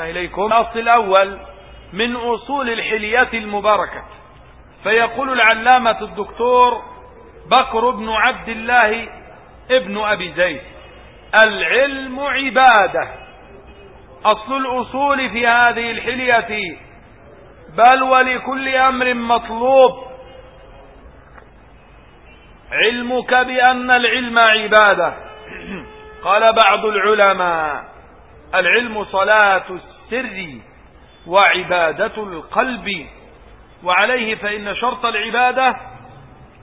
إليكم. الأصل الأول من أصول الحليات المباركة. فيقول العلامة الدكتور بكر بن عبد الله ابن أبي زيد العلم عبادة. أصل الأصول في هذه الحلية بل ولكل أمر مطلوب. علمك بأن العلم عبادة. قال بعض العلماء العلم صلاة السر وعبادة القلب. وعليه فإن شرط العبادة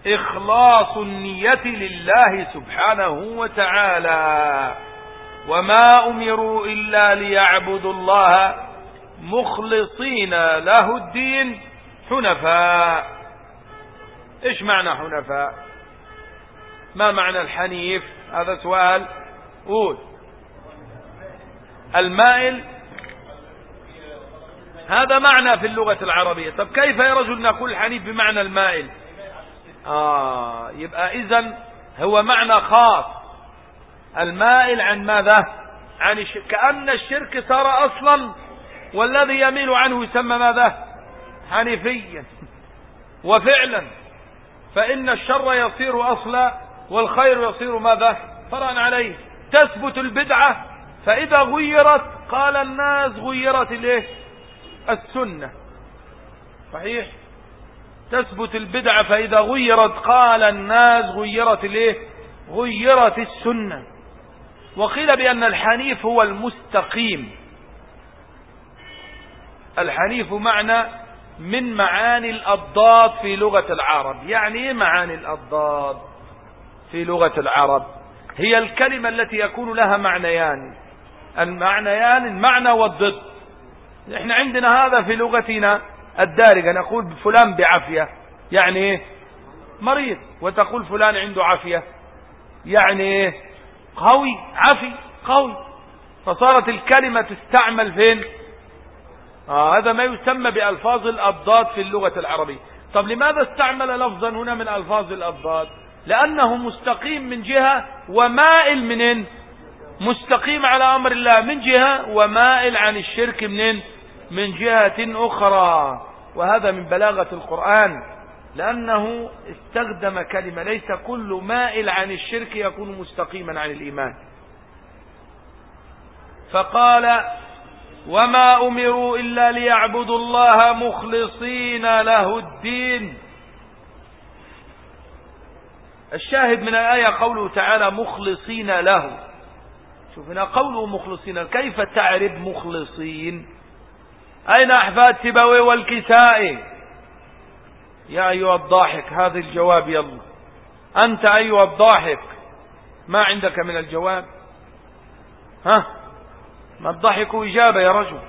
إخلاص النية لله سبحانه وتعالى. وما أمروا إلا ليعبدوا الله مخلصين له الدين. حنفاء. إيش معنى حنفاء؟ ما معنى الحنيف؟ هذا سؤال. قول. المائل. هذا معنى في اللغة العربية. طب كيف يا رجل نقول حنيف بمعنى المائل؟ آه يبقى إذن هو معنى خاص. المائل عن ماذا؟ عن الشرك كأن الشرك صار أصلا والذي يميل عنه يسمى ماذا؟ حنيفيا وفعلا. فإن الشر يصير أصلا والخير يصير ماذا؟ فرعا عليه. تثبت البدعة فإذا غيرت قال الناس غيرت الايه السنة. صحيح؟ تثبت البدعة فإذا غيرت قال الناس غيرت الايه غيرت السنة. وقيل بأن الحنيف هو المستقيم. الحنيف معنى من معاني الأضداد في لغة العرب. يعني إيه معاني الأضداد في لغة العرب؟ هي الكلمة التي يكون لها معنيان. المعنيان المعنى والضد. إحنا عندنا هذا في لغتنا الدارجة نقول فلان بعافية يعني إيه؟ مريض. وتقول فلان عنده عافية يعني إيه؟ قوي عفي قوي. فصارت الكلمة تستعمل فين؟ آه هذا ما يسمى بألفاظ الأضداد في اللغة العربية. طب لماذا استعمل لفظا هنا من ألفاظ الأضداد؟ لأنه مستقيم من جهة ومائل منين مستقيم على أمر الله من جهة ومائل عن الشرك منين؟ من جهة أخرى. وهذا من بلاغة القرآن. لأنه استخدم كلمة ليس كل مائل عن الشرك يكون مستقيما عن الإيمان. فقال وما أمروا إلا ليعبدوا الله مخلصين له الدين. الشاهد من الآية قوله تعالى مخلصين له. شوف هنا قوله مخلصين. كيف تعرف مخلصين؟ أين أحفاد سبوي والكسائي يا أيها الضاحك هذا الجواب يلا. أنت أيها الضاحك ما عندك من الجواب؟ ها؟ ما الضحك إجابة يا رجل.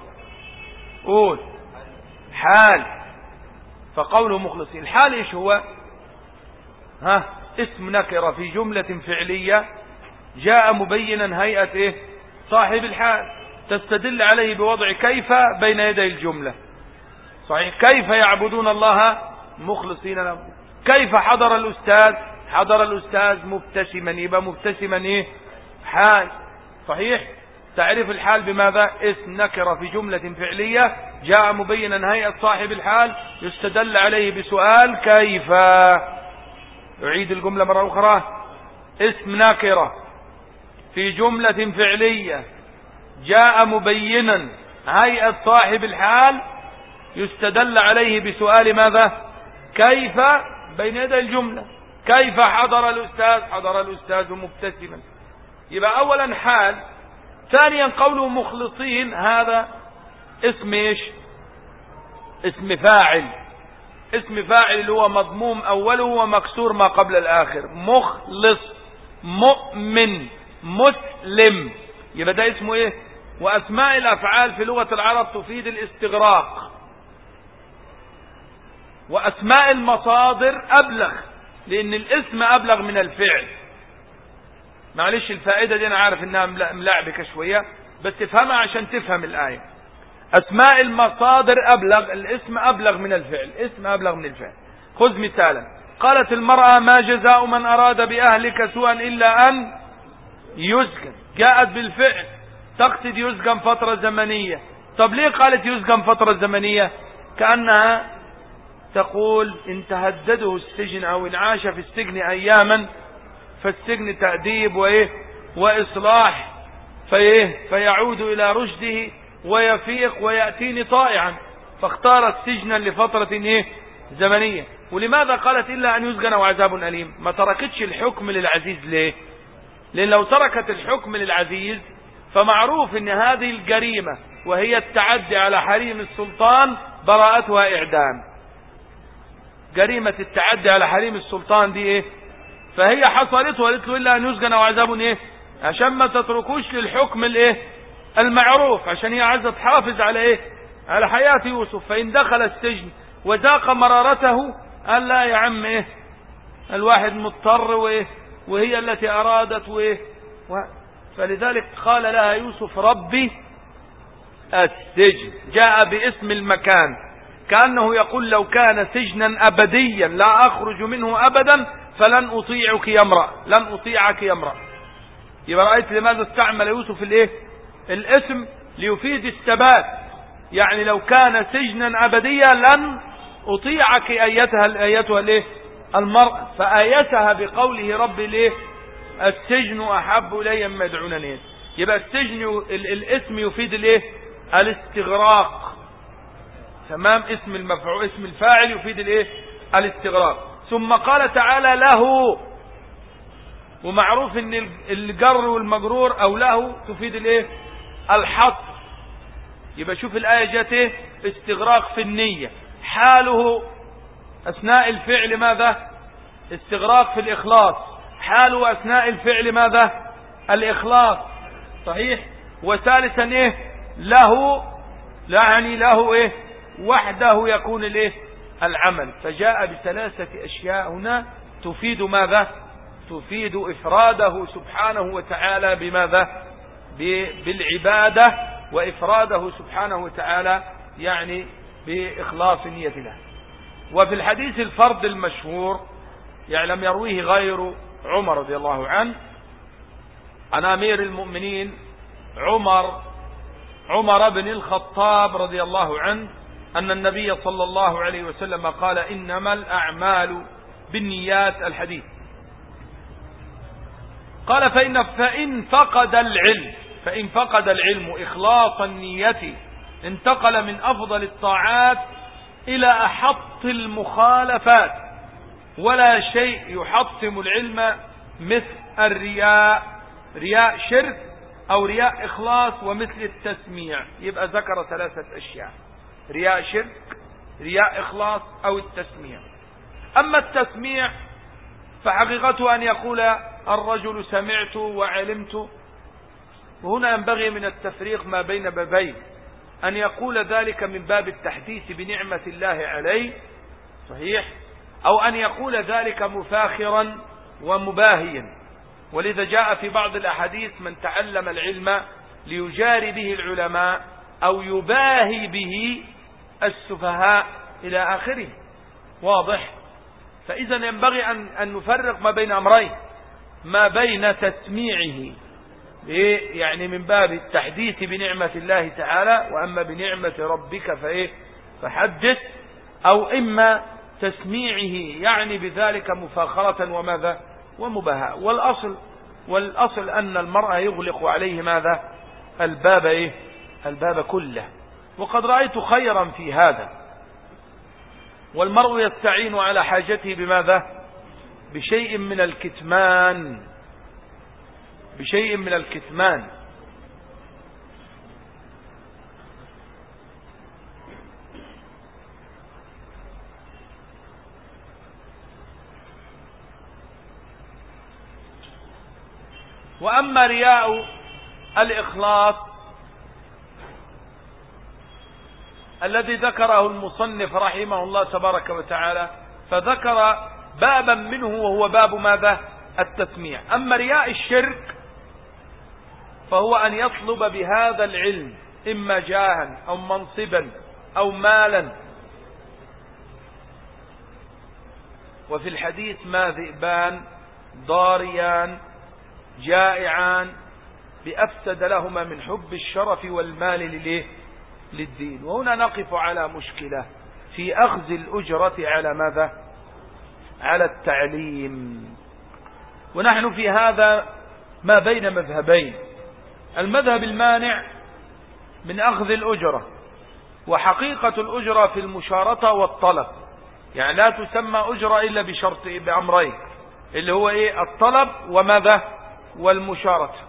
قول. حال. فقوله مخلصين. الحال إيش هو؟ ها؟ اسم نكرة في جملة فعلية. جاء مبينا هيئة إيه صاحب الحال تستدل عليه بوضع كيف بين يدي الجملة. صحيح كيف يعبدون الله مخلصين له؟ كيف حضر الأستاذ؟ حضر الأستاذ مبتسما يبقى مبتسما إيه؟ حال صحيح؟ تعريف الحال بماذا؟ اسم نكرة في جملة فعلية جاء مبينا هيئة صاحب الحال يستدل عليه بسؤال كيف؟ يعيد الجملة مرة أخرى. اسم نكرة في جملة فعلية جاء مبينا هيئة صاحب الحال يستدل عليه بسؤال ماذا؟ كيف بين يدي الجملة؟ كيف حضر الأستاذ؟ حضر الأستاذ مبتسما. يبقى أولا حال ثانيا قوله مخلصين هذا اسم إيش؟ اسم فاعل. اسم فاعل اللي هو مضموم أوله ومكسور ما قبل الآخر. مخلص مؤمن. مسلم. يبقى ده اسمه إيه؟ وأسماء الأفعال في لغة العرب تفيد الاستغراق. وأسماء المصادر أبلغ لأن الاسم أبلغ من الفعل. معلش الفائدة دي أنا عارف إنها ملعبكة شوية بس تفهمها عشان تفهم الآية. أسماء المصادر أبلغ الاسم أبلغ من الفعل اسم أبلغ من الفعل. خذ مثالا. قالت المرأة ما جزاء من أراد بأهلك سوءا إلا أن يسكن جاءت بالفعل. تقصد يسكن فترة زمنية. طب ليه قالت يسجن فترة زمنية؟ كأنها تقول إن تهدده السجن أو إن عاش في السجن أياما فالسجن تأديب وإيه؟ وإصلاح. فإيه؟ فيعود إلى رشده ويفيق ويأتيني طائعا. فاختارت سجنا لفترة إيه؟ زمنية. ولماذا قالت إلا أن يسجن وعذاب أليم؟ ما تركتش الحكم للعزيز ليه؟ لأن لو تركت الحكم للعزيز فمعروف أن هذه الجريمة وهي التعدي على حريم السلطان براءتها إعدام. جريمة التعدي على حريم السلطان دي إيه؟ فهي حصلت وقالت له إلا أن يسجن وعذاب إيه؟ عشان ما تتركوش للحكم الإيه المعروف عشان هي عايزة تحافظ على إيه؟ على حياة يوسف. فإن دخل السجن وذاق مرارته قال لا يا عم إيه؟ الواحد مضطر وإيه؟ وهي التي أرادت وإيه فلذلك قال لها يوسف ربي السجن. جاء باسم المكان. كأنه يقول لو كان سجنا أبديا لا أخرج منه أبدا فلن أطيعك يا امرأ لن أطيعك يا امرأ يبقى رأيت لماذا استعمل يوسف الإيه؟ الاسم؟ ليفيد الثبات. يعني لو كان سجنا أبديا لن أطيعك أيتها أيتها الإيه؟ المرأة فآيتها بقوله ربي الايه السجن أحب إلي مما يدعونني؟ يبقى السجن الاسم يفيد الايه الاستغراق. تمام؟ اسم المفعول اسم الفاعل يفيد الايه الاستغراق. ثم قال تعالى له ومعروف إن الجر والمجرور أو له تفيد الايه الحط يبقى شوف الآية جت إيه؟ استغراق في النية. حاله أثناء الفعل ماذا؟ استغراق في الإخلاص. حاله اثناء الفعل ماذا؟ الإخلاص. صحيح؟ وثالثا إيه؟ له يعني له إيه؟ وحده يكون الإيه؟ العمل. فجاء بثلاثة أشياء هنا تفيد ماذا؟ تفيد إفراده سبحانه وتعالى بماذا؟ بالعبادة وإفراده سبحانه وتعالى يعني بإخلاص نية له. وفي الحديث الفرد المشهور يعني لم يرويه غير عمر رضي الله عنه عن أمير المؤمنين عمر عمر بن الخطاب رضي الله عنه أن النبي صلى الله عليه وسلم قال إنما الأعمال بالنيات الحديث. قال فإن, فإن فقد العلم فإن فقد العلم إخلاص النية انتقل من أفضل الطاعات إلى أحط المخالفات ولا شيء يحطم العلم مثل الرياء رياء شرك أو رياء إخلاص ومثل التسميع. يبقى ذكر ثلاثة أشياء. رياء شرك رياء إخلاص أو التسميع. أما التسميع فحقيقته أن يقول الرجل سمعت وعلمت. وهنا ينبغي من التفريق ما بين بابين. أن يقول ذلك من باب التحديث بنعمة الله عليه صحيح؟ أو أن يقول ذلك مفاخرا ومباهيا. ولذا جاء في بعض الأحاديث من تعلم العلم ليجاري به العلماء أو يباهي به السفهاء إلى آخره. واضح؟ فإذا ينبغي أن, أن نفرق ما بين أمرين. ما بين تسميعه يعني من باب التحديث بنعمة الله تعالى وأما بنعمة ربك فإيه؟ فحدث. أو إما تسميعه يعني بذلك مفاخرة وماذا؟ ومباهاة. والأصل والأصل أن المرأة يغلق عليه ماذا؟ الباب إيه؟ الباب كله. وقد رأيت خيرا في هذا. والمرء يستعين على حاجته بماذا؟ بشيء من الكتمان. بشيء من الكتمان. وأما رياء الإخلاص الذي ذكره المصنف رحمه الله تبارك وتعالى فذكر بابا منه وهو باب ماذا؟ التسميع. أما رياء الشرك فهو أن يطلب بهذا العلم إما جاها أو منصبا أو مالا. وفي الحديث ما ذئبان ضاريان جائعان بأفسد لهما من حب الشرف والمال لليه؟ للدين. وهنا نقف على مشكلة في أخذ الأجرة على ماذا؟ على التعليم. ونحن في هذا ما بين مذهبين. المذهب المانع من أخذ الأجرة وحقيقة الأجرة في المشارطة والطلب. يعني لا تسمى أجرة إلا بشرط بأمرين. اللي هو إيه؟ الطلب وماذا؟ والمشارطة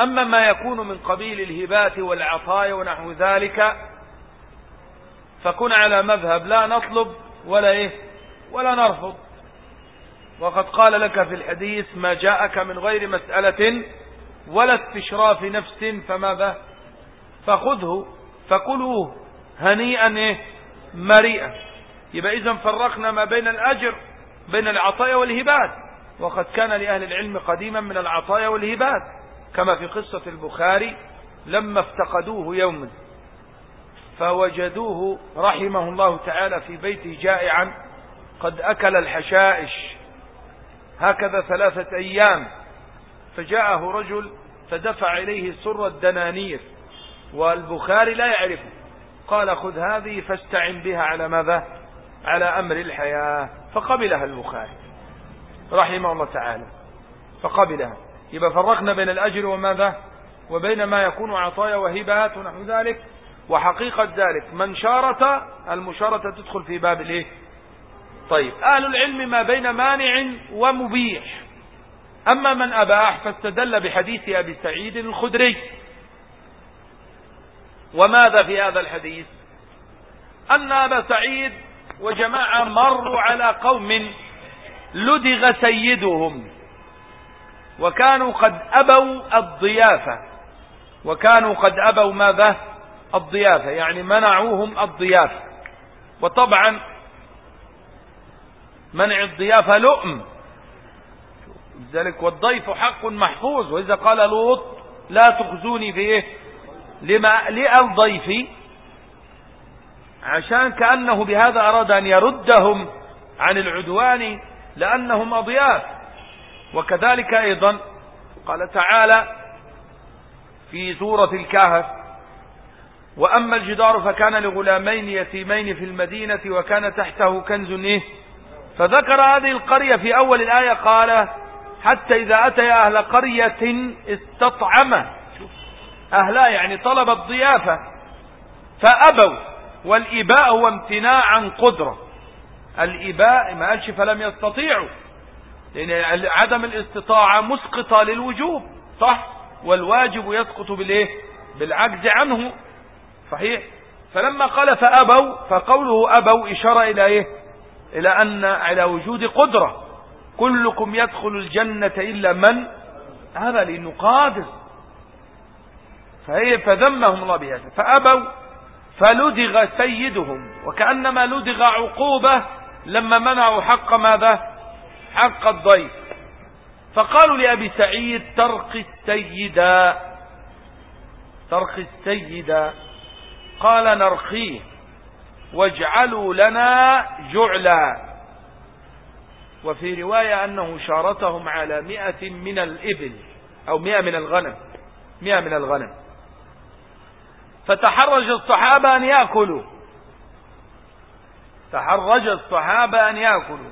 أما ما يكون من قبيل الهبات والعطايا ونحو ذلك فكن على مذهب لا نطلب ولا إيه ولا نرفض. وقد قال لك في الحديث ما جاءك من غير مسألة ولا استشراف نفس فماذا؟ فخذه فكلوه هنيئا إيه مريئا. يبقى إذا فرقنا ما بين الأجر بين العطايا والهبات. وقد كان لأهل العلم قديما من العطايا والهبات كما في قصة البخاري لما افتقدوه يوما فوجدوه رحمه الله تعالى في بيته جائعا قد أكل الحشائش. هكذا ثلاثة أيام فجاءه رجل فدفع إليه سر الدنانير والبخاري لا يعرفه. قال خذ هذه فاستعن بها على ماذا؟ على أمر الحياة فقبلها البخاري رحمه الله تعالى. فقبلها. يبقى فرقنا بين الأجر وماذا؟ وبين ما يكون عطايا وهبات ونحو ذلك. وحقيقة ذلك من شارت المشارة تدخل في باب الإيه؟ طيب أهل العلم ما بين مانع ومبيح. أما من أباح فاستدل بحديث أبي سعيد الخدري. وماذا في هذا الحديث؟ أن أبا سعيد وجماعة مروا على قوم لدغ سيدهم وكانوا قد أبوا الضيافة وكانوا قد أبوا ماذا؟ الضيافة يعني منعوهم الضيافة. وطبعا منع الضيافة لؤم. ذلك والضيف حق محفوظ وإذا قال لوط لا تخزوني في لما للضيف عشان كأنه بهذا أراد أن يردهم عن العدوان لأنهم أضياف. وكذلك أيضا قال تعالى في سورة الكهف وأما الجدار فكان لغلامين يتيمين في المدينة وكان تحته كنز إيه؟ فذكر هذه القرية في أول الآية قال حتى إذا أتى أهل قرية استطعم. أهلا يعني طلب الضيافة فأبوا. والإباء هو امتناع عن قدرة. الإباء ما قالش فلم يستطيعوا لأن عدم الاستطاعة مسقطة للوجوب صح؟ والواجب يسقط بالإيه؟ بالعجز عنه. صحيح؟ فلما قال فأبوا فقوله أبوا إشارة إلى إيه؟ إلى أن على وجود قدرة. كلكم يدخل الجنة إلا من؟ هذا لأنه قادر فهي فذمهم الله بهذا. فأبوا فلدغ سيدهم وكأنما لدغ عقوبة لما منعوا حق ماذا؟ حق الضيف. فقالوا لأبي سعيد ترق السيدا ترق السيدا قال نرخيه واجعلوا لنا جعلا. وفي رواية أنه شارتهم على مئة من الإبل أو مئة من الغنم مئة من الغنم. فتحرج الصحابة أن يأكلوا. تحرج الصحابة أن يأكلوا.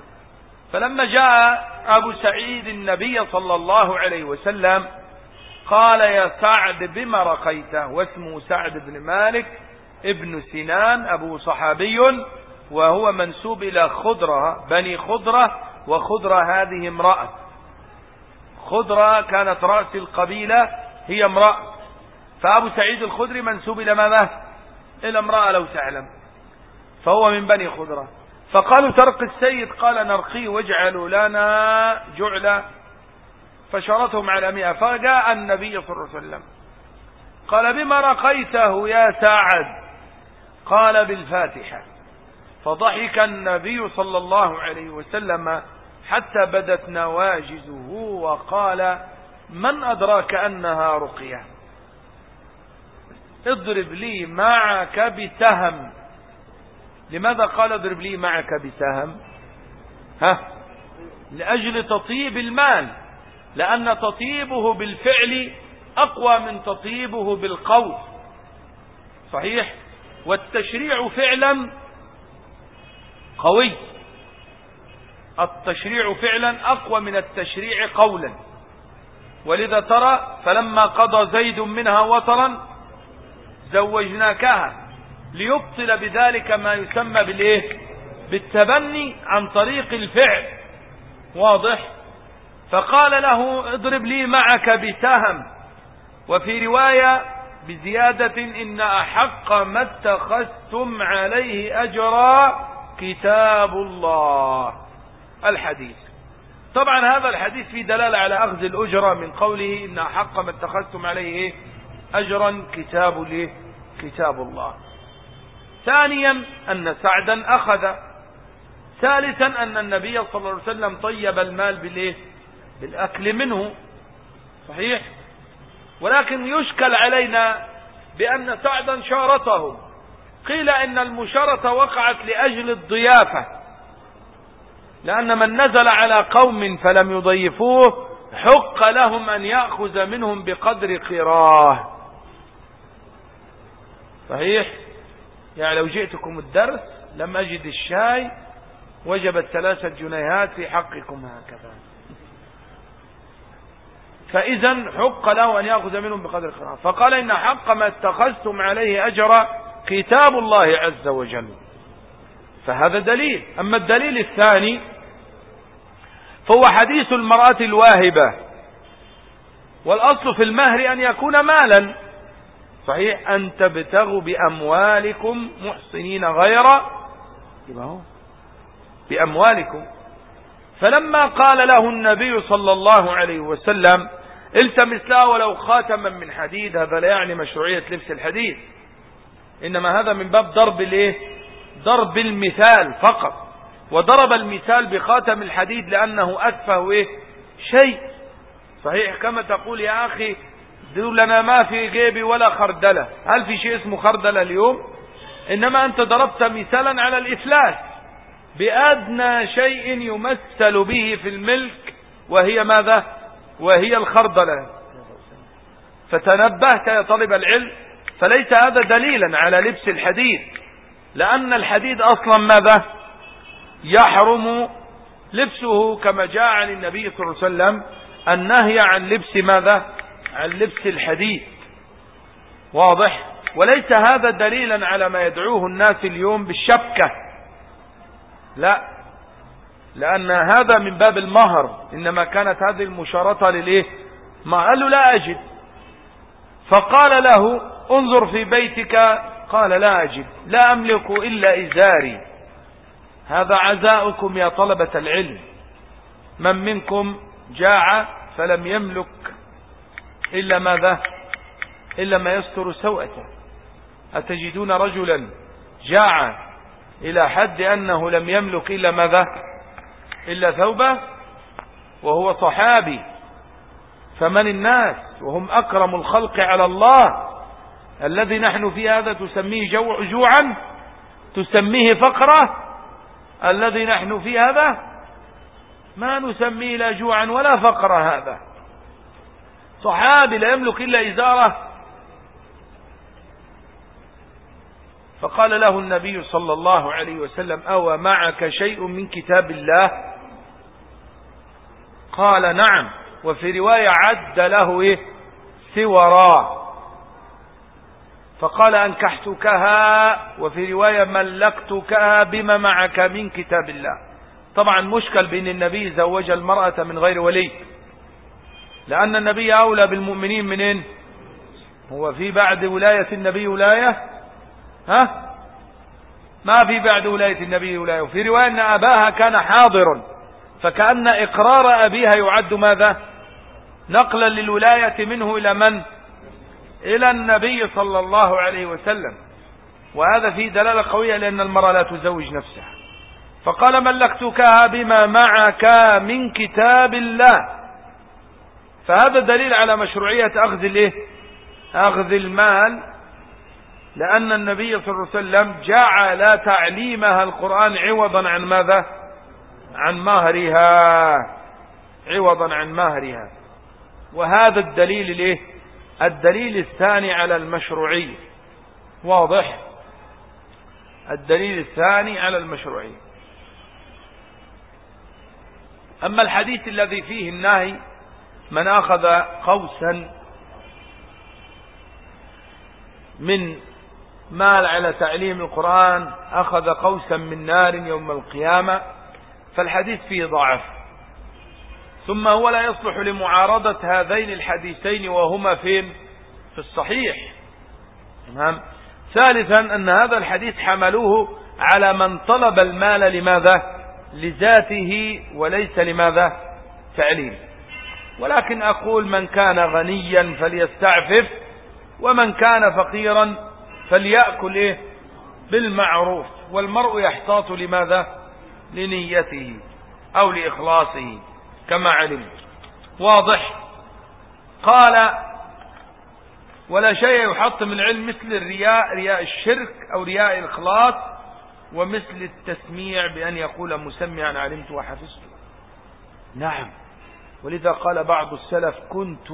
فلما جاء أبو سعيد النبي صلى الله عليه وسلم قال يا سعد بما رقيته واسمه سعد بن مالك ابن سنان أبو صحابي وهو منسوب إلى خضرة بني خضرة وخضرة هذه امرأة. خضرة كانت رأس القبيلة هي امرأة. فأبو سعيد الخدري منسوب إلى ماذا؟ إلى امرأة لو تعلم. فهو من بني خضرة فقالوا ترق السيد. قال نرقيه واجعلوا لنا جعلا. فشرتهم على مئة. فجاء النبي صلى الله عليه وسلم. قال بما رقيته يا سعد؟ قال بالفاتحة. فضحك النبي صلى الله عليه وسلم حتى بدت نواجزه وقال من أدراك أنها رقية؟ اضرب لي معك بسهم لماذا قال اضرب لي معك بسهم ها؟ لأجل تطيب المال. لأن تطيبه بالفعل أقوى من تطيبه بالقول. صحيح؟ والتشريع فعلا قوي. التشريع فعلا أقوى من التشريع قولا. ولذا ترى فلما قضى زيد منها وطرا زوجناكها ليبطل بذلك ما يسمى بالإيه؟ بالتبني عن طريق الفعل. واضح؟ فقال له اضرب لي معك بسهم. وفي رواية بزيادة إن أحق ما اتخذتم عليه أجرا كتاب الله. الحديث. طبعا هذا الحديث فيه دلالة على أخذ الأجرة من قوله إن أحق ما اتخذتم عليه أجرا كتاب له كتاب الله. ثانيا أن سعدا أخذ. ثالثا أن النبي صلى الله عليه وسلم طيب المال بالإيه بالأكل منه. صحيح؟ ولكن يشكل علينا بأن سعدا شارته. قيل إن المشارة وقعت لأجل الضيافة. لأن من نزل على قوم فلم يضيفوه حق لهم أن يأخذ منهم بقدر قراه. صحيح؟ يعني لو جئتكم الدرس لم أجد الشاي وجبت ثلاثة جنيهات في حقكم هكذا. فإذا حق له أن يأخذ منهم بقدر القراءة فقال إن حق ما اتخذتم عليه أجر كتاب الله عز وجل. فهذا دليل. أما الدليل الثاني فهو حديث المرأة الواهبة. والأصل في المهر أن يكون مالا. صحيح؟ أن تبتغوا بأموالكم محصنين غير بأموالكم. فلما قال له النبي صلى الله عليه وسلم التمس له ولو خاتما من حديد هذا لا يعني مشروعية لبس الحديد. إنما هذا من باب ضرب الإيه؟ ضرب المثال فقط. وضرب المثال بخاتم الحديد لأنه أتفه إيه؟ شيء. صحيح كما تقول يا أخي لنا ما في جيبي ولا خردلة. هل في شيء اسمه خردلة اليوم؟ إنما أنت ضربت مثالا على الإفلاس. بأدنى شيء يمثل به في الملك وهي ماذا؟ وهي الخردلة. فتنبهت يا طالب العلم فليس هذا دليلا على لبس الحديد. لأن الحديد أصلا ماذا؟ يحرم لبسه كما جاء عن النبي صلى الله عليه وسلم. النهي عن لبس ماذا؟ عن لبس الحديد واضح؟ وليس هذا دليلا على ما يدعوه الناس اليوم بالشبكة. لا. لأن هذا من باب المهر. إنما كانت هذه المشارطة للإيه؟ ما قال له لا أجد. فقال له انظر في بيتك. قال لا أجد. لا أملك إلا إزاري. هذا عزاؤكم يا طلبة العلم. من منكم جاع فلم يملك إلا ماذا؟ إلا ما يستر سوءته أتجدون رجلا جاع إلى حد أنه لم يملك إلا ماذا؟ إلا ثوبه وهو صحابي. فمن الناس؟ وهم أكرم الخلق على الله. الذي نحن في هذا تسميه جوع جوعا تسميه فقرة. الذي نحن في هذا ما نسميه لا جوعا ولا فقرة هذا. صحابي لا يملك إلا إزارة. فقال له النبي صلى الله عليه وسلم أو معك شيء من كتاب الله؟ قال نعم. وفي رواية عد له إيه؟ سورا. فقال أنكحتكها. وفي رواية ملكتكها بما معك من كتاب الله. طبعا مشكل بين النبي زوج المرأة من غير ولي. لأن النبي أولى بالمؤمنين منين هو في بعد ولاية النبي ولاية؟ ها؟ ما في بعد ولاية النبي ولاية. وفي رواية أن أباها كان حاضر فكأن إقرار أبيها يعد ماذا؟ نقلا للولاية منه إلى من؟ إلى النبي صلى الله عليه وسلم. وهذا فيه دلالة قوية لأن المرأة لا تزوج نفسها. فقال ملكتكها بما معك من كتاب الله. فهذا دليل على مشروعية أخذ الإيه؟ أخذ المال. لأن النبي صلى الله عليه وسلم جعل تعليمها القرآن عوضا عن ماذا؟ عن مهرها. عوضا عن مهرها. وهذا الدليل الإيه؟ الدليل الثاني على المشروعية. واضح؟ الدليل الثاني على المشروعية. أما الحديث الذي فيه النهي من أخذ قوسا من مال على تعليم القرآن أخذ قوسا من نار يوم القيامة فالحديث فيه ضعف. ثم هو لا يصلح لمعارضة هذين الحديثين وهما فين؟ في الصحيح. تمام؟ ثالثا أن هذا الحديث حملوه على من طلب المال لماذا؟ لذاته وليس لماذا؟ تعليم. ولكن أقول من كان غنيا فليستعفف ومن كان فقيرا فليأكل إيه؟ بالمعروف. والمرء يحتاط لماذا؟ لنيته أو لإخلاصه كما علمت. واضح؟ قال ولا شيء يحطم العلم مثل الرياء رياء الشرك أو رياء الإخلاص ومثل التسميع بأن يقول مسمعا علمت وحفظت. نعم. ولذا قال بعض السلف كنت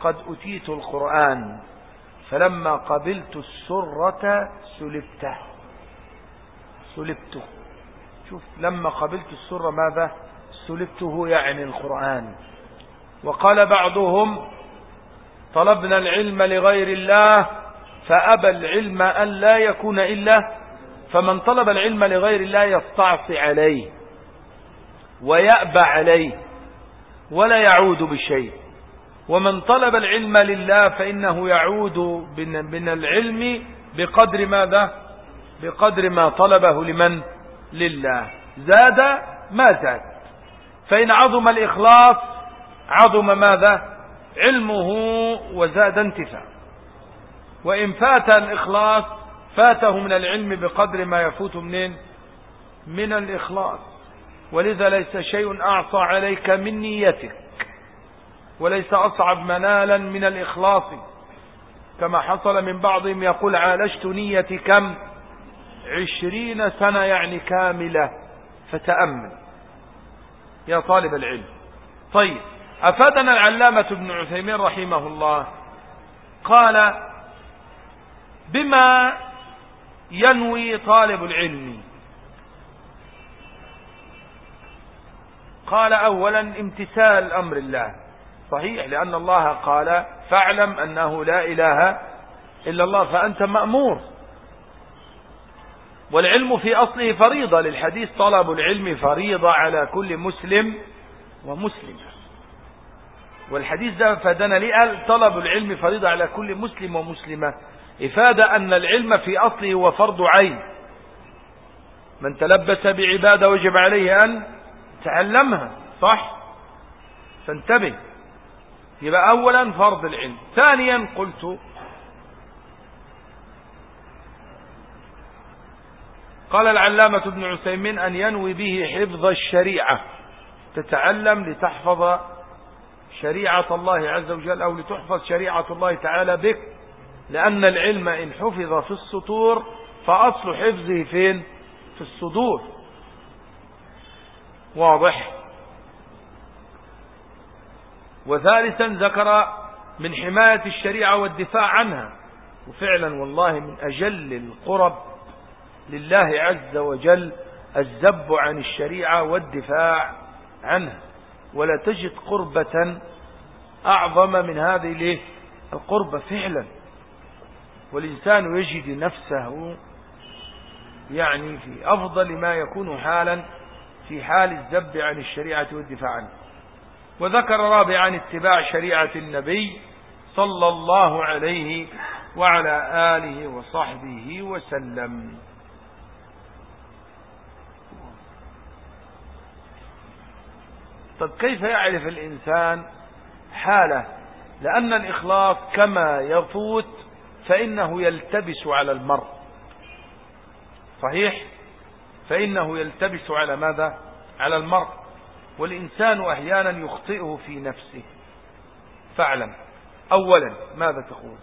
قد أتيت القرآن فلما قبلت السرة سلبته سلبته شوف لما قبلت السرة ماذا؟ سلبته يعني القرآن. وقال بعضهم طلبنا العلم لغير الله فأبى العلم أن لا يكون إلا فمن طلب العلم لغير الله يستعصي عليه ويأبى عليه. ولا يعود بشيء. ومن طلب العلم لله فإنه يعود من العلم بقدر ماذا؟ بقدر ما طلبه لمن؟ لله. زاد ما زاد. فإن عظم الإخلاص عظم ماذا؟ علمه وزاد انتفاع. وإن فات الإخلاص فاته من العلم بقدر ما يفوت منين؟ من الإخلاص. ولذا ليس شيء أعصى عليك من نيتك وليس أصعب منالا من الإخلاص. كما حصل من بعضهم يقول عالجت نيتي كم؟ عشرين سنة يعني كاملة. فتأمل. يا طالب العلم. طيب أفادنا العلامة ابن عثيمين رحمه الله. قال بما ينوي طالب العلم قال أولا امتثال أمر الله. صحيح لأن الله قال فاعلم أنه لا إله إلا الله فأنت مأمور. والعلم في أصله فريضة. للحديث طلب العلم فريضة على كل مسلم ومسلم والحديث ده فدنا لي طلب العلم فريضة على كل مسلم ومسلمة. إفادة أن العلم في أصله هو فرض عين. من تلبس بعبادة وجب عليه أن تعلمها صح؟ فانتبه. يبقى أولا فرض العلم. ثانيا قلت قال العلامة ابن عثيمين أن ينوي به حفظ الشريعة. تتعلم لتحفظ شريعة الله عز وجل أو لتحفظ شريعة الله تعالى بك. لأن العلم إن حفظ في السطور فأصل حفظه فين؟ في الصدور. واضح؟ وثالثا ذكر من حماية الشريعة والدفاع عنها وفعلا والله من أجل القرب لله عز وجل الذب عن الشريعة والدفاع عنها. ولا تجد قربة أعظم من هذه القربة فعلا. والإنسان يجد نفسه يعني في أفضل ما يكون حالا في حال الذب عن الشريعة والدفاع عنها وذكر رابعا اتباع شريعة النبي صلى الله عليه وعلى آله وصحبه وسلم. طب كيف يعرف الإنسان حالة؟ لأن الإخلاص كما يفوت فإنه يلتبس على المرء. صحيح؟ فإنه يلتبس على ماذا؟ على المرء. والإنسان أحيانا يخطئه في نفسه. فاعلم. أولا ماذا تقول؟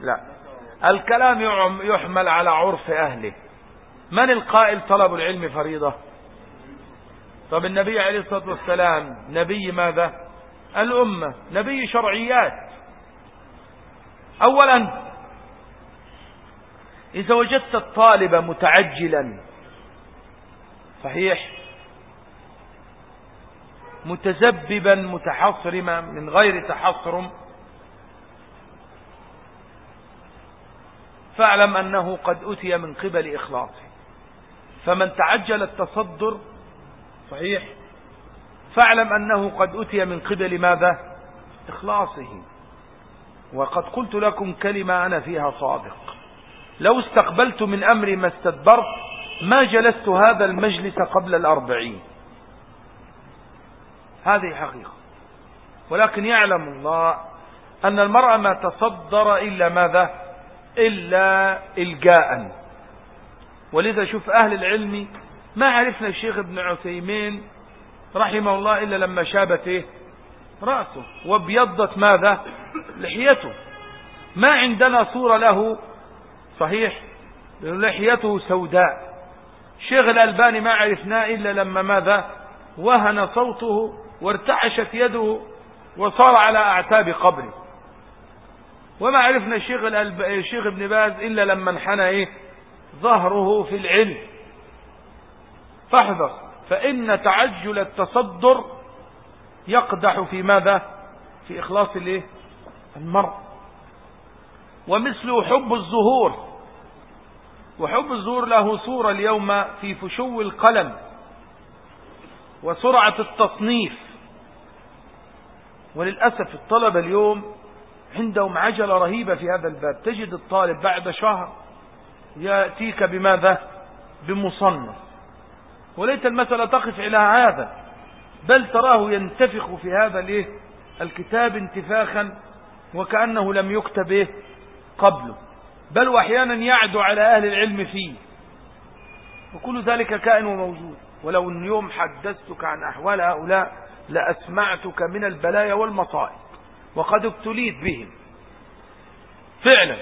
لا. الكلام يحمل على عرف أهله. من القائل طلب العلم فريضة؟ طب النبي عليه الصلاة والسلام نبي ماذا؟ الأمة نبي شرعيات. أولا إذا وجدت الطالب متعجلا صحيح؟ متزببا متحصرما من غير تحصرم. فاعلم أنه قد أتي من قبل إخلاصه. فمن تعجل التصدر صحيح. فاعلم أنه قد أتي من قبل ماذا؟ إخلاصه. وقد قلت لكم كلمة أنا فيها صادق. لو استقبلت من أمري ما استدبرت ما جلست هذا المجلس قبل الأربعين. هذه حقيقة. ولكن يعلم الله أن المرأة ما تصدر إلا ماذا؟ إلا إلقاء ولذا شوف أهل العلم ما عرفنا الشيخ ابن عثيمين رحمه الله إلا لما شابت إيه؟ رأسه. وابيضت ماذا؟ لحيته. ما عندنا صورة له صحيح؟ لحيته سوداء. الشيخ الألباني ما عرفناه إلا لما ماذا؟ وهن صوته وارتعشت يده وصار على أعتاب قبره. وما عرفنا الشيخ. الشيخ ابن باز إلا لما انحنى إيه؟ ظهره في العلم. فاحذر. فإن تعجل التصدر يقدح في ماذا؟ في إخلاص الإيه؟ المرء. ومثله حب الظهور وحب الظهور له صورة اليوم في فشو القلم وسرعة التصنيف. وللأسف الطلبة اليوم عندهم عجلة رهيبة في هذا الباب. تجد الطالب بعد شهر يأتيك بماذا؟ بمصنف. وليت المسألة تقف إلى هذا بل تراه ينتفخ في هذا الإيه؟ الكتاب انتفاخا وكأنه لم يكتب إيه قبله. بل واحيانا يعدو على أهل العلم فيه. وكل ذلك كائن وموجود ولو اليوم حدثتك عن أحوال هؤلاء لأسمعتك من البلايا والمصائب وقد ابتليت بهم. فعلا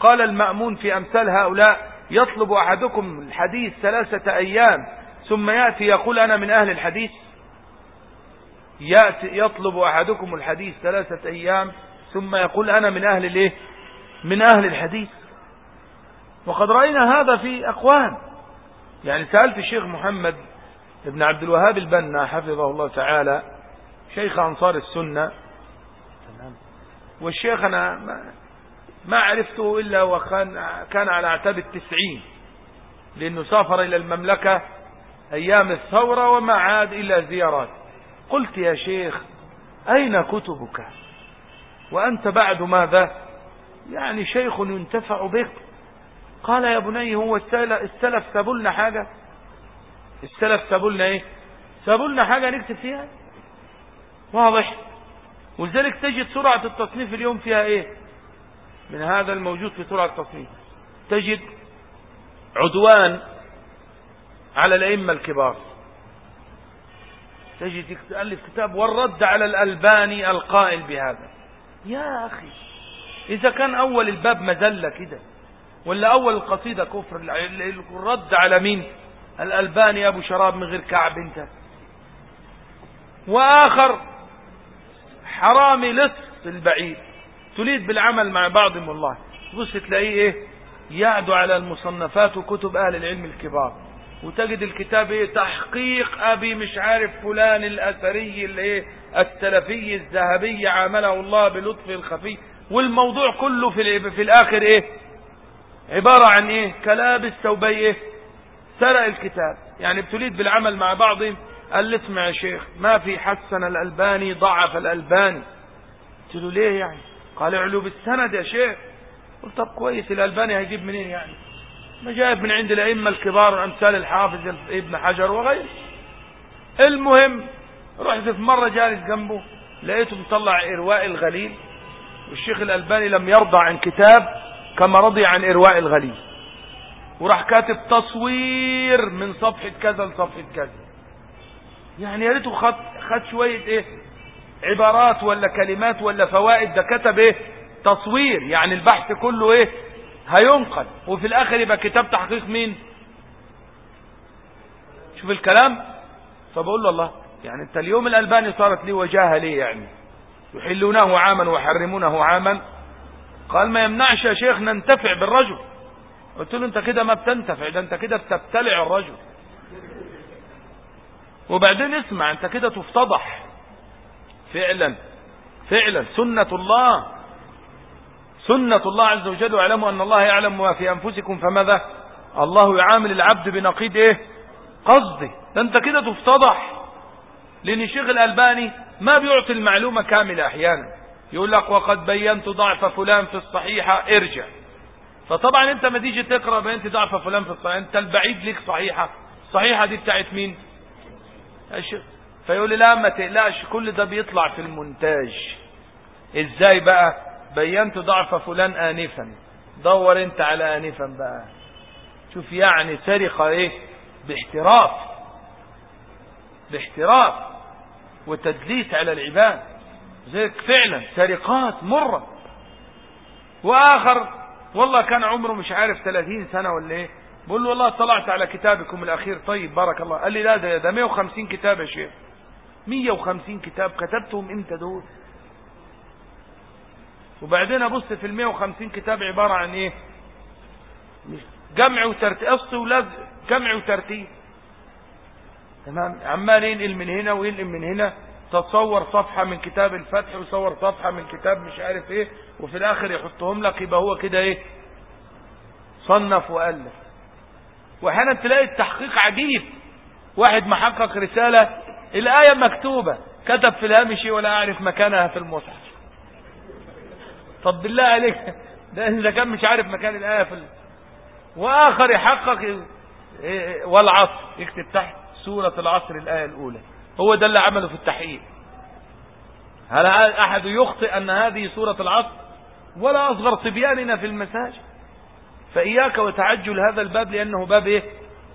قال المأمون في أمثال هؤلاء يطلب أحدكم الحديث ثلاثة أيام ثم يأتي يقول أنا من أهل الحديث. يأتي يطلب أحدكم الحديث ثلاثة أيام ثم يقول أنا من أهل الإيه؟ من أهل الحديث. وقد رأينا هذا في أقوام. يعني سألت الشيخ محمد ابن عبد الوهاب البنا حفظه الله تعالى شيخ أنصار السنة. والشيخ أنا ما عرفته إلا وكان كان على اعتاب التسعين لأنه سافر إلى المملكة أيام الثورة وما عاد إلا زيارات. قلت يا شيخ أين كتبك؟ وأنت بعد ماذا؟ يعني شيخ ينتفع بك. قال يا بني هو السلف سابوا لنا حاجة؟ السلف سابوا لنا إيه؟ سابوا لنا حاجة نكتب فيها؟ واضح. ولذلك تجد سرعة التصنيف اليوم فيها إيه؟ من هذا الموجود في سرعة التصنيف. تجد عدوان على الأئمة الكبار. تجد تألف كتاب والرد على الألباني القائل بهذا. يا أخي إذا كان أول الباب مزلة كده ولا أول القصيدة كفر الرد على مين؟ الألباني أبو شراب من غير كعب أنت. وآخر حرامي لص البعيد. تريد بالعمل مع بعضهم والله. بص تلاقيه إيه؟ يعدو على المصنفات وكتب أهل العلم الكبار. وتجد الكتاب إيه؟ تحقيق أبي مش عارف فلان الأثري اللي إيه؟ السلفي الذهبي عامله الله بلطف الخفي والموضوع كله في, في الآخر إيه؟ عبارة عن إيه؟ كلابس ثوبي إيه؟ سرق الكتاب. يعني ابتليت بالعمل مع بعضهم قال لي اسمع يا شيخ ما في حسن الألباني ضعف الألباني. قلت له ليه يعني؟ قال اعلو بالسند يا شيخ. قلت طب كويس الألباني هيجيب منين يعني؟ جايب من عند الأئمة الكبار أمثال الحافظ ابن حجر وغيره. المهم رحت في مرة جالس جنبه لقيته مطلع إرواء الغليل والشيخ الألباني لم يرضى عن كتاب كما رضي عن إرواء الغليل. وراح كاتب تصوير من صفحة كذا لصفحة كذا. يعني يا ريته خد خد شوية إيه عبارات ولا كلمات ولا فوائد ده كتب إيه تصوير. يعني البحث كله إيه هينقل. وفي الآخر يبقى كتاب تحقيق مين؟ شوف الكلام. فبقول له الله يعني انت اليوم الألباني صارت لي وجاهة ليه يعني. يحلونه عاما ويحرمونه عاما. قال ما يمنعش يا شيخ ننتفع بالرجل. قلت له انت كده ما بتنتفع ده انت كده بتبتلع الرجل. وبعدين اسمع انت كده تفتضح. فعلا فعلا سنة الله. سنة الله عز وجل واعلموا أن الله يعلم ما في أنفسكم فماذا؟ الله يعامل العبد بنقيض إيه؟ قصده. ده انت كده تفتضح لأن الشيخ الألباني ما بيعطي المعلومة كاملة أحيانا. يقول لك وقد بينت ضعف فلان في الصحيحة ارجع. فطبعا أنت ما تيجي تقرأ بينت ضعف فلان في الصحيحة أنت البعيد ليك صحيحة. الصحيحة دي بتاعت مين؟ فيقول لي لا ما تقلقش كل ده بيطلع في المونتاج. إزاي بقى؟ بينت ضعف فلان انفا. دور انت على انفا بقى. شوف يعني سرقة إيه؟ باحتراف. باحتراف وتدليس على العباد. زيك فعلا سرقات مرة. وآخر والله كان عمره مش عارف 30 سنة ولا إيه. بقول له والله طلعت على كتابكم الأخير. طيب بارك الله. قال لي لا ده, ده 150 كتاب يا شيخ. 150 كتاب كتبتهم إمتى دول. وبعدين أبص في ال 150 كتاب عبارة عن إيه؟ جمع وترتيب اصل ولازم جمع وترتيب. تمام؟ عمال ينقل من هنا وينقل من هنا. تصور صفحة من كتاب الفتح وصور صفحة من كتاب مش عارف إيه وفي الآخر يحطهم لك يبقى هو كده إيه؟ صنف وألف. وأحيانا تلاقي التحقيق عجيب. واحد محقق رسالة الآية مكتوبة كتب في الهامش ولا أعرف مكانها في المصحف. طب بالله عليك. ده إذا كان مش عارف مكان الآية في ال... وآخر يحقق والعصر. يكتب تحت سورة العصر الآية الأولى. هو ده اللي عمله في التحقيق. هل أحد يخطئ أن هذه سورة العصر؟ ولا أصغر صبياننا في المساجد. فإياك وتعجل هذا الباب لأنه باب إيه؟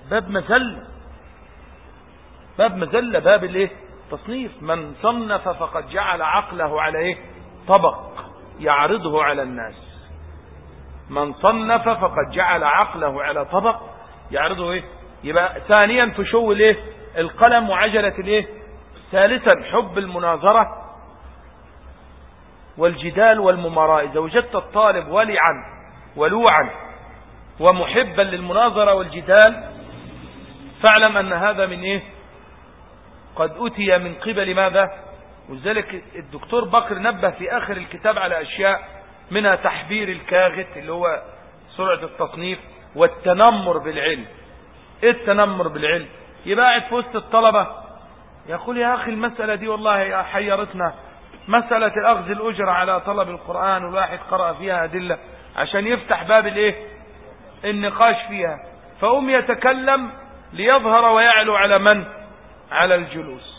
باب مزل باب مزلة باب الإيه؟ تصنيف. من صنف فقد جعل عقله على إيه طبق. يعرضه على الناس. من صنف فقد جعل عقله على طبق يعرضه إيه؟ يبقى ثانيا تشو الإيه؟ القلم وعجلة الإيه؟ ثالثا حب المناظرة والجدال والمماراة. إذا وجدت الطالب ولعا ولوعا ومحبا للمناظرة والجدال فاعلم أن هذا من إيه؟ قد أتي من قبل ماذا؟ ولذلك الدكتور بكر نبه في آخر الكتاب على أشياء منها تحبير الكاغت اللي هو سرعة التصنيف والتنمر بالعلم. إيه التنمر بالعلم؟ يبقى قاعد في وسط الطلبة يقول يا أخي المسألة دي والله حيرتنا. مسألة أخذ الأجر على طلب القرآن والواحد قرأ فيها أدلة عشان يفتح باب الإيه؟ النقاش فيها. فأم يتكلم ليظهر ويعلو على من؟ على الجلوس.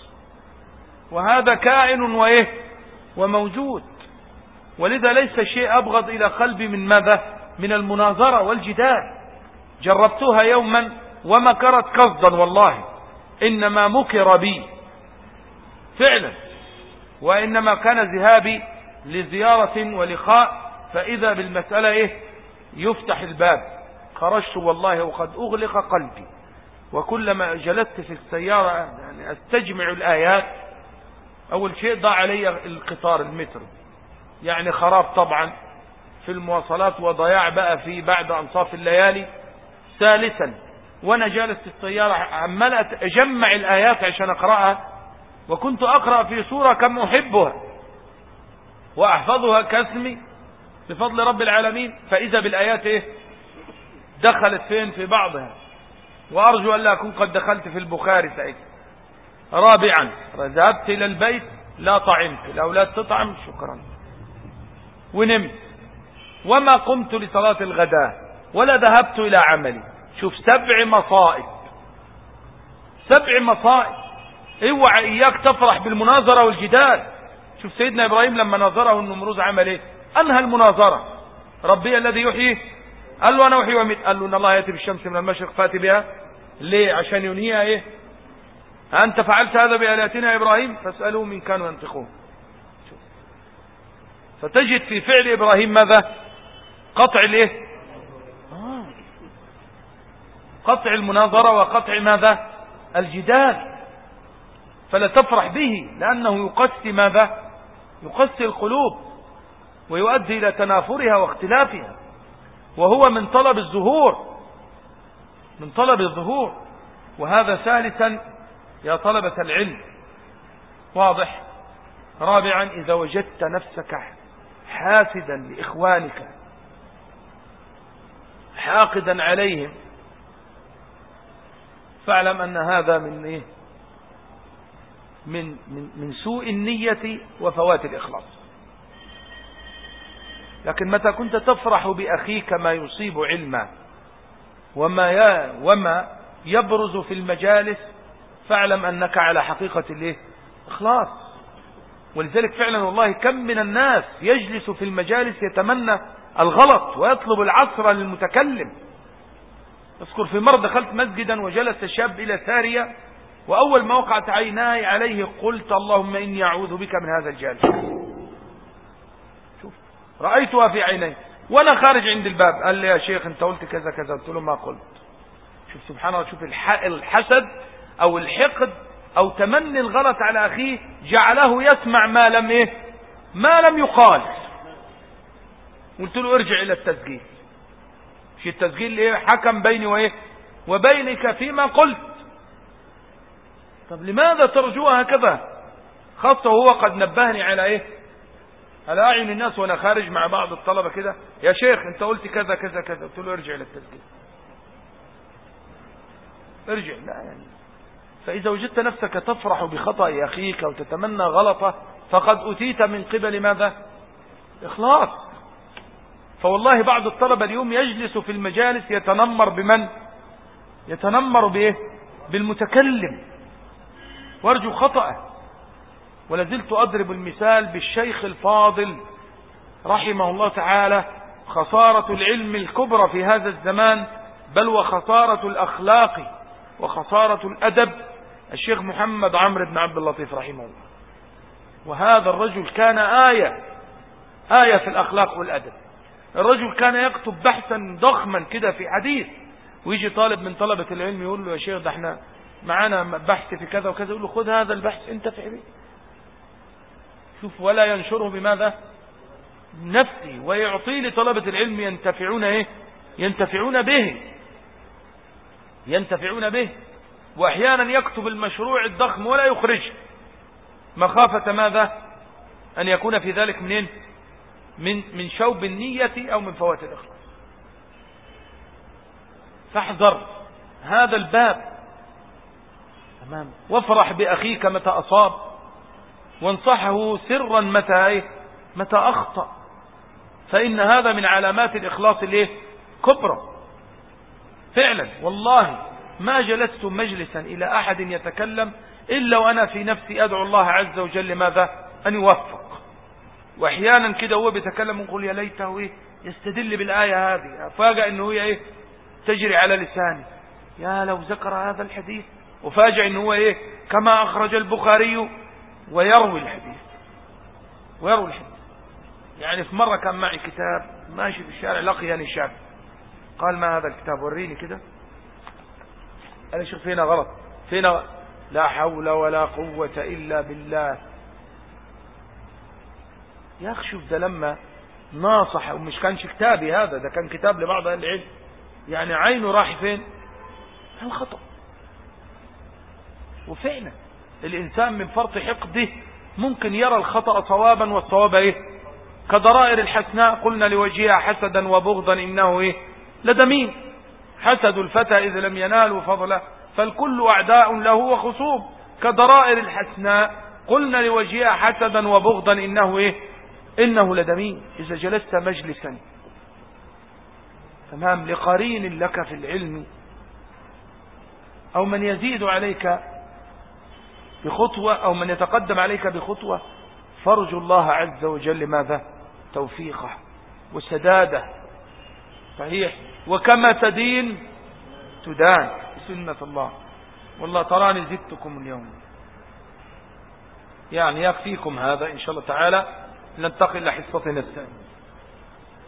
وهذا كائن وإيه؟ وموجود. ولذا ليس شيء أبغض إلى قلبي من ماذا؟ من المناظرة والجدال. جربتها يوما ومكرت قصدا والله. إنما مكر بي. فعلا. وإنما كان ذهابي لزيارة ولقاء. فإذا بالمسألة إيه؟ يفتح الباب. خرجت والله وقد أغلق قلبي. وكلما جلست في السيارة يعني أستجمع الآيات أول شيء ضع علي القطار المتر يعني خراب طبعا في المواصلات وضياع بقى في بعد أنصاف الليالي. ثالثا وأنا جالس في السيارة عمال أجمع الآيات عشان أقرأها. وكنت أقرأ في سورة كم أحبها وأحفظها كاسمي بفضل رب العالمين. فإذا بالآيات إيه؟ دخلت فين؟ في بعضها. وأرجو أن لا أكون قد دخلت في البخاري ساعتها رابعا ذهبت إلى البيت لا طعمت الاولاد تطعم شكرا. ونمت. وما قمت لصلاة الغداء ولا ذهبت إلى عملي. شوف سبع مصائب. سبع مصائب. اوعى إياك تفرح بالمناظرة والجدال. شوف سيدنا إبراهيم لما ناظره النمروز عمل إيه أنهى المناظرة. ربي الذي يحيي. قال له أنا أحيي وأميت. قال له إن الله يأتي بالشمس من المشرق فأتي بها. ليه؟ عشان ينهيها إيه؟ أنت فعلت هذا بآلاتنا يا إبراهيم؟ فاسألوا من كانوا ينطقون. فتجد في فعل إبراهيم ماذا؟ قطع الإيه؟ آه. قطع المناظرة وقطع ماذا؟ الجدال. فلا تفرح به لأنه يقسي ماذا؟ يقسي القلوب ويؤدي إلى تنافرها واختلافها. وهو من طلب الظهور من طلب الظهور وهذا ثالثا يا طلبة العلم. واضح. رابعا إذا وجدت نفسك حاسدا لإخوانك حاقدا عليهم فاعلم أن هذا من إيه؟ من, من, من سوء النية وفوات الإخلاص. لكن متى كنت تفرح بأخيك ما يصيب علما وما, وما يبرز في المجالس فاعلم أنك على حقيقة الإيه؟ إخلاص. ولذلك فعلا والله كم من الناس يجلس في المجالس يتمنى الغلط ويطلب العصر للمتكلم. اذكر في مرة دخلت مسجدا وجلس شاب إلى سارية وأول ما وقعت عيناي عليه قلت اللهم إني أعوذ بك من هذا الجالس شوف رأيتها في عيني. وأنا خارج عند الباب. قال لي يا شيخ أنت قلت كذا كذا. قلت له ما قلت. شوف سبحان الله شوف الحسد أو الحقد أو تمني الغلط على أخيه جعله يسمع ما لم إيه؟ ما لم يقال. قلت له ارجع إلى التسجيل. في التسجيل إيه؟ حكم بيني وإيه؟ وبينك فيما قلت. طب لماذا ترجوها هكذا؟ خاصة وهو قد نبهني على إيه؟ على أعين الناس وأنا خارج مع بعض الطلبة كده. يا شيخ أنت قلت كذا كذا كذا. قلت له ارجع للتسجيل ارجع. لا يعني فإذا وجدت نفسك تفرح بخطأ أخيك وتتمنى غلطة فقد اتيت من قبل ماذا؟ إخلاص. فوالله بعض الطلبة اليوم يجلس في المجالس يتنمر بمن؟ يتنمر بإيه؟ بالمتكلم. وأرجو خطأه. ولازلت أضرب المثال بالشيخ الفاضل رحمه الله تعالى خسارة العلم الكبرى في هذا الزمان بل وخسارة الأخلاق وخسارة الأدب الشيخ محمد عمرو بن عبد اللطيف رحمه الله. وهذا الرجل كان آية آية في الأخلاق والأدب. الرجل كان يكتب بحثا ضخما كده في حديث ويجي طالب من طلبة العلم يقول له يا شيخ ده إحنا معانا بحث في كذا وكذا يقول له خذ هذا البحث انتفع به شوف ولا ينشره بماذا؟ نفسي. ويعطي لطلبة العلم ينتفعون إيه؟ ينتفعون به. ينتفعون به. وأحيانا يكتب المشروع الضخم ولا يخرجه مخافة ماذا؟ أن يكون في ذلك منين؟ من من شوب النية أو من فوات الإخلاص. فاحذر هذا الباب. تمام. وافرح بأخيك متى أصاب. وانصحه سرا متى إيه؟ متى أخطأ. فإن هذا من علامات الإخلاص الإيه؟ كبرى. فعلا والله. ما جلست مجلسا إلى أحد يتكلم إلا وأنا في نفسي أدعو الله عز وجل ماذا؟ أن يوفق. وأحيانا كده هو بيتكلم ونقول يا ليته إيه يستدل بالآية هذه. أفاجأ أنه هي إيه تجري على لساني. يا لو ذكر هذا الحديث. وفاجئ ان هو إيه كما أخرج البخاري ويروي الحديث. ويروي الحديث. يعني في مرة كان معي كتاب ماشي في الشارع لقيني شاب. قال ما هذا الكتاب؟ وريني كده. أنا شوف فينا غلط. فينا لا حول ولا قوة إلا بالله. يا أخي شوف ده لما ناصح ومش كانش كتابي هذا ده كان كتاب لبعض أهل العلم. يعني عينه راح فين؟ الخطأ. وفعلا الإنسان من فرط حقده ممكن يرى الخطأ صوابا والصواب إيه؟ كضرائر الحسناء. قلنا لوجهها حسدا وبغضا إنه إيه؟ لدمين حسد الفتى إذا لم ينالوا فضلا فالكل أعداء له وخصوم. كضرائر الحسناء قلنا لوجهها حسدا وبغضا إنه إيه؟ إنه لدمين إذا جلست مجلسا تمام لقرين لك في العلم أو من يزيد عليك بخطوة أو من يتقدم عليك بخطوة فرجو الله عز وجل ماذا توفيقه وسداده. صحيح. وكما تدين تدان سنة الله. والله تراني زدتكم اليوم. يعني يكفيكم هذا إن شاء الله تعالى. ننتقل لحصتنا الثانية